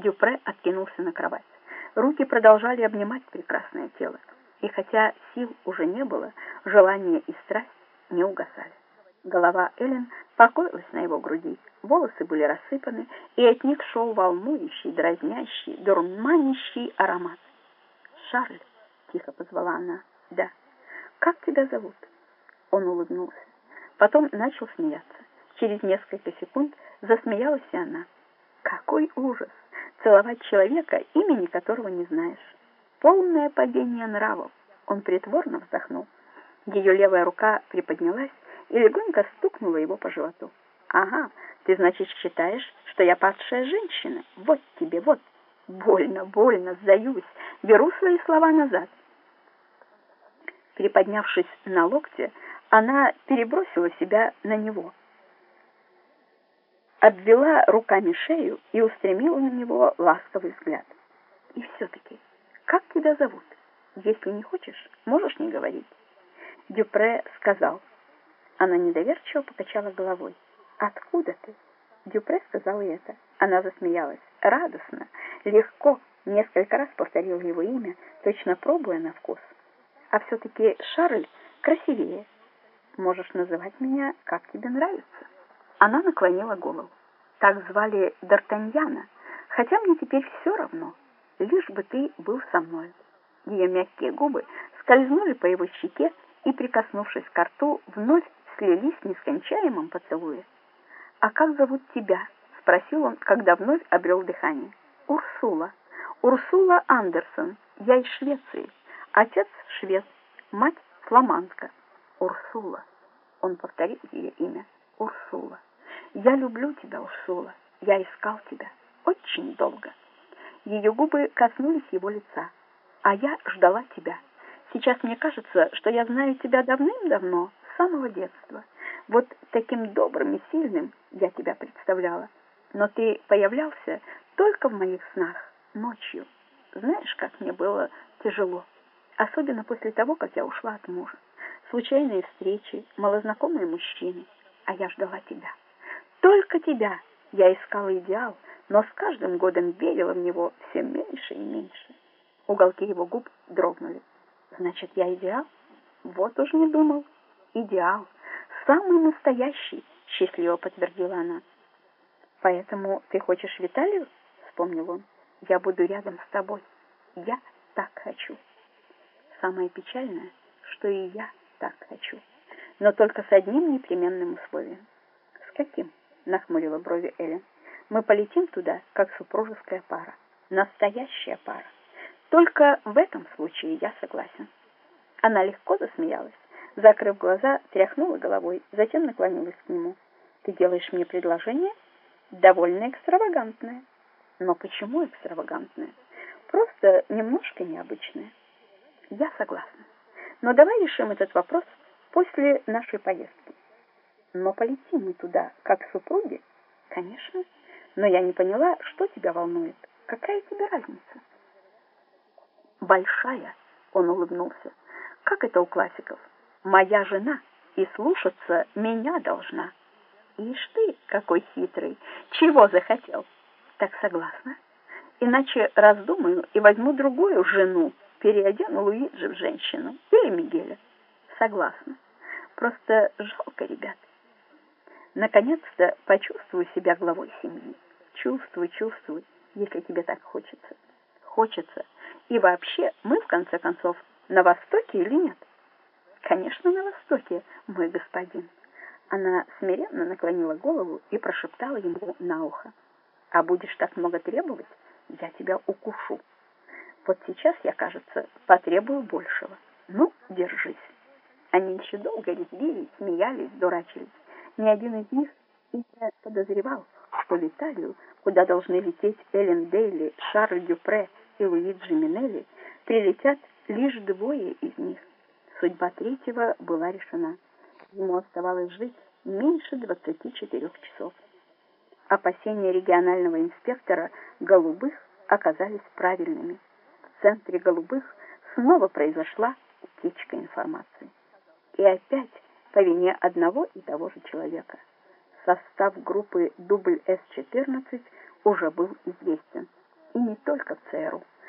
Дюпре откинулся на кровать. Руки продолжали обнимать прекрасное тело, и хотя сил уже не было, желание и страсть не угасали. Голова Эллен покоилась на его груди, волосы были рассыпаны, и от них шел волнующий, дразнящий, дурманящий аромат. «Шарль!» — тихо позвала она. «Да». «Как тебя зовут?» Он улыбнулся. Потом начал смеяться. Через несколько секунд засмеялась и она. «Какой ужас! Целовать человека, имени которого не знаешь! Полное падение нравов!» Он притворно вздохнул. Ее левая рука приподнялась и легонько стукнула его по животу. «Ага, ты, значит, считаешь, что я падшая женщина? Вот тебе, вот!» «Больно, больно, сдаюсь, беру свои слова назад». Приподнявшись на локте, она перебросила себя на него, обвела руками шею и устремила на него ласковый взгляд. «И все-таки, как тебя зовут? Если не хочешь, можешь не говорить». Дюпре сказал. Она недоверчиво покачала головой. «Откуда ты?» Дюпре сказал это. Она засмеялась. Радостно, легко, несколько раз повторил его имя, точно пробуя на вкус. А все-таки Шарль красивее. Можешь называть меня, как тебе нравится. Она наклонила голову. Так звали Д'Артаньяна, хотя мне теперь все равно, лишь бы ты был со мной. Ее мягкие губы скользнули по его щеке и, прикоснувшись к рту, вновь слились в нескончаемом поцелуе. «А как зовут тебя?» — спросил он, когда вновь обрел дыхание. «Урсула. Урсула Андерсон. Я из Швеции. Отец швед, мать фламандка. Урсула». Он повторил ее имя. «Урсула. Я люблю тебя, Урсула. Я искал тебя. Очень долго». Ее губы коснулись его лица. «А я ждала тебя. Сейчас мне кажется, что я знаю тебя давным-давно, с самого детства». Вот таким добрым и сильным я тебя представляла. Но ты появлялся только в моих снах, ночью. Знаешь, как мне было тяжело. Особенно после того, как я ушла от мужа. Случайные встречи, малознакомые мужчины. А я ждала тебя. Только тебя. Я искала идеал, но с каждым годом верила в него все меньше и меньше. Уголки его губ дрогнули. Значит, я идеал? Вот уж не думал. Идеал самый настоящий, счастливо подтвердила она. Поэтому ты хочешь Виталию? вспомнил он. Я буду рядом с тобой. Я так хочу. Самое печальное, что и я так хочу. Но только с одним непременным условием. С каким? Нахмурила брови Эллен. Мы полетим туда, как супружеская пара. Настоящая пара. Только в этом случае я согласен. Она легко засмеялась. Закрыв глаза, тряхнула головой, затем наклонилась к нему. «Ты делаешь мне предложение?» «Довольно экстравагантное». «Но почему экстравагантное?» «Просто немножко необычное». «Я согласна. Но давай решим этот вопрос после нашей поездки». «Но полетим мы туда, как супруги?» «Конечно. Но я не поняла, что тебя волнует. Какая тебе разница?» «Большая», — он улыбнулся. «Как это у классиков?» моя жена и слушаться меня должна. Ишь ты, какой хитрый, чего захотел? Так согласна? Иначе раздумаю и возьму другую жену, переодену Луиджи в женщину или Мигеля. Согласна. Просто жалко ребят. Наконец-то почувствую себя главой семьи. Чувствуй, чувствуй, если тебе так хочется. Хочется. И вообще, мы, в конце концов, на Востоке или нет? Конечно, на востоке, мой господин. Она смиренно наклонила голову и прошептала ему на ухо: "А будешь так много требовать, я тебя укушу. Вот сейчас я, кажется, потребую большего. Ну, держись". Они еще долго резвились, смеялись, дурачились. Ни один из них и не подозревал, что в Италию, куда должны лететь Эллен Дейли, Шарль Дюпре и Луиджи Минелли, прилетят лишь двое из них. Судьба третьего была решена. Ему оставалось жить меньше 24 часов. Опасения регионального инспектора Голубых оказались правильными. В центре Голубых снова произошла утечка информации. И опять по вине одного и того же человека. Состав группы дубль С-14 уже был известен. не только ЦРУ.